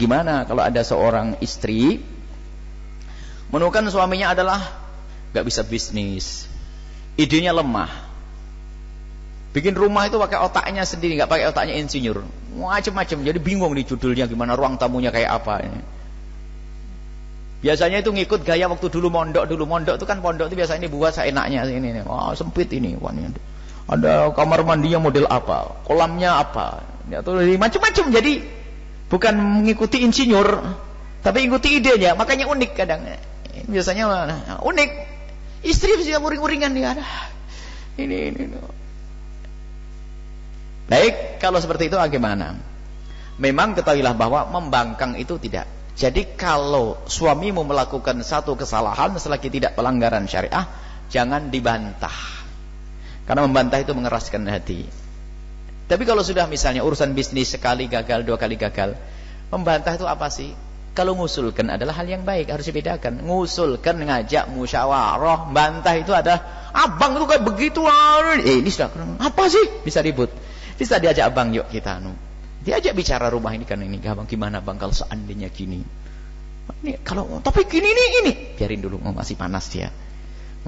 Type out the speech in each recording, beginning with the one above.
gimana kalau ada seorang istri menemukan suaminya adalah gak bisa bisnis, idenya lemah, bikin rumah itu pakai otaknya sendiri, nggak pakai otaknya insinyur, macam-macam. Jadi bingung nih judulnya gimana, ruang tamunya kayak apa. Ini. Biasanya itu ngikut gaya waktu dulu mondok dulu mondok itu kan pondok itu biasanya dibuat seenaknya ini nih. Wah, sempit ini. Wah, ada kamar mandinya model apa, kolamnya apa. Ya tuh macam-macam. Jadi bukan mengikuti insinyur, tapi ikuti idenya. Makanya unik kadang. Biasanya unik. Istri bisa uring-uringan dia ada. Ini ini. Baik, kalau seperti itu bagaimana? Memang ketahuilah bahwa membangkang itu tidak jadi kalau suamimu melakukan satu kesalahan selagi tidak pelanggaran syariah, jangan dibantah. Karena membantah itu mengeraskan hati. Tapi kalau sudah misalnya urusan bisnis sekali gagal, dua kali gagal, membantah itu apa sih? Kalau ngusulkan adalah hal yang baik, harus dibedakan. Ngusulkan, ngajak, musyawarah, bantah itu ada abang itu kayak begitu. Eh, ini sudah apa sih? Bisa ribut. Bisa diajak abang, yuk kita anu Diajak bicara rumah ini kan ini gampang gimana bang kalau seandainya gini. Ini kalau tapi gini ini ini biarin dulu masih panas dia.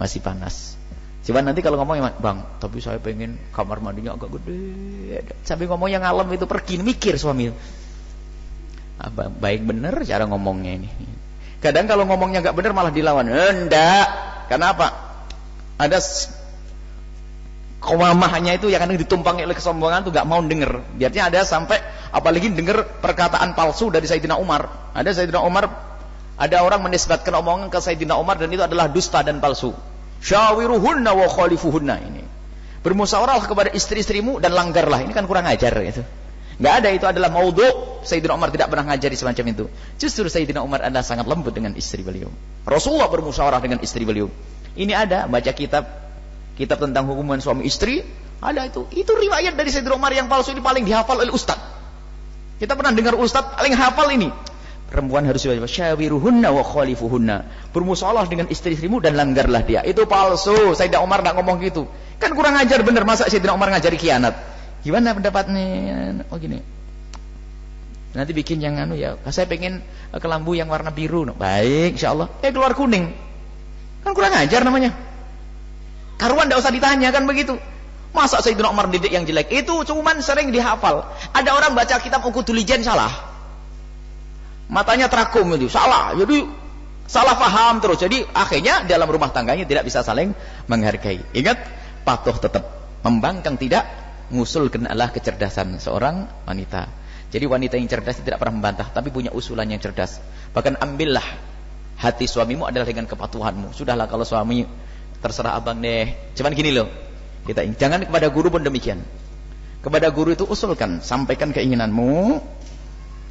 Masih panas. Coba nanti kalau ngomong bang, tapi saya pengen kamar mandinya agak gede. Sampai ngomong yang alam itu pergi mikir suami. Abang, baik bener cara ngomongnya ini. Kadang kalau ngomongnya nggak bener malah dilawan. Enggak. Kenapa? Ada Komamahnya itu yang kadang ditumpangi oleh kesombongan tuh gak mau denger. Biarnya ada sampai apalagi denger perkataan palsu dari Sayyidina Umar. Ada Sayyidina Umar, ada orang menisbatkan omongan ke Sayyidina Umar dan itu adalah dusta dan palsu. Syawiruhunna wa khalifuhunna ini. Bermusyawarah kepada istri-istrimu dan langgarlah. Ini kan kurang ajar itu. Gak ada itu adalah maudhu. Sayyidina Umar tidak pernah ngajari semacam itu. Justru Sayyidina Umar adalah sangat lembut dengan istri beliau. Rasulullah bermusyawarah dengan istri beliau. Ini ada baca kitab kitab tentang hubungan suami istri. Ada itu. Itu riwayat dari Sayyidina Umar yang palsu ini paling dihafal oleh ustaz. Kita pernah dengar ustaz paling hafal ini. Perempuan harus syawiruhunna wa khalifuhunna. Bermusalah dengan istri-istrimu dan langgarlah dia. Itu palsu. Sayyidina Umar tidak ngomong gitu. Kan kurang ajar bener masa Sayyidina Umar ngajari kianat gimana pendapatnya oh gini nanti bikin yang anu ya saya pengen kelambu yang warna biru baik insyaallah eh keluar kuning kan kurang ajar namanya Karuan tidak usah ditanya kan begitu. Masa Sayyidina Umar didik yang jelek? Itu cuman sering dihafal. Ada orang baca kitab Ukudulijen salah. Matanya terakum itu, salah. Jadi salah paham terus. Jadi akhirnya dalam rumah tangganya tidak bisa saling menghargai. Ingat, patuh tetap. Membangkang tidak, ngusul kenalah kecerdasan seorang wanita. Jadi wanita yang cerdas tidak pernah membantah, tapi punya usulan yang cerdas. Bahkan ambillah hati suamimu adalah dengan kepatuhanmu. Sudahlah kalau suami terserah abang deh. Cuman gini loh. Kita jangan kepada guru pun demikian. Kepada guru itu usulkan, sampaikan keinginanmu.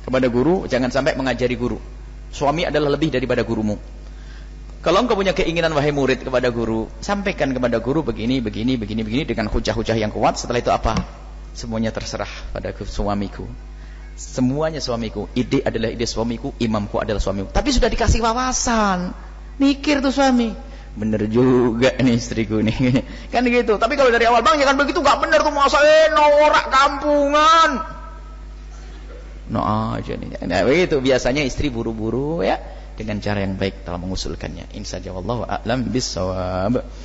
Kepada guru jangan sampai mengajari guru. Suami adalah lebih daripada gurumu. Kalau engkau punya keinginan wahai murid kepada guru, sampaikan kepada guru begini, begini, begini, begini dengan hujah-hujah yang kuat. Setelah itu apa? Semuanya terserah pada suamiku. Semuanya suamiku. Ide adalah ide suamiku, imamku adalah suamiku. Tapi sudah dikasih wawasan. Mikir tuh suami bener juga nih istriku nih kan gitu tapi kalau dari awal bang jangan begitu gak bener tuh masa eh norak kampungan no aja nih. Nah begitu. Biasanya istri buru-buru ya dengan cara yang baik dalam mengusulkannya. Insya Allah a'lam bisawab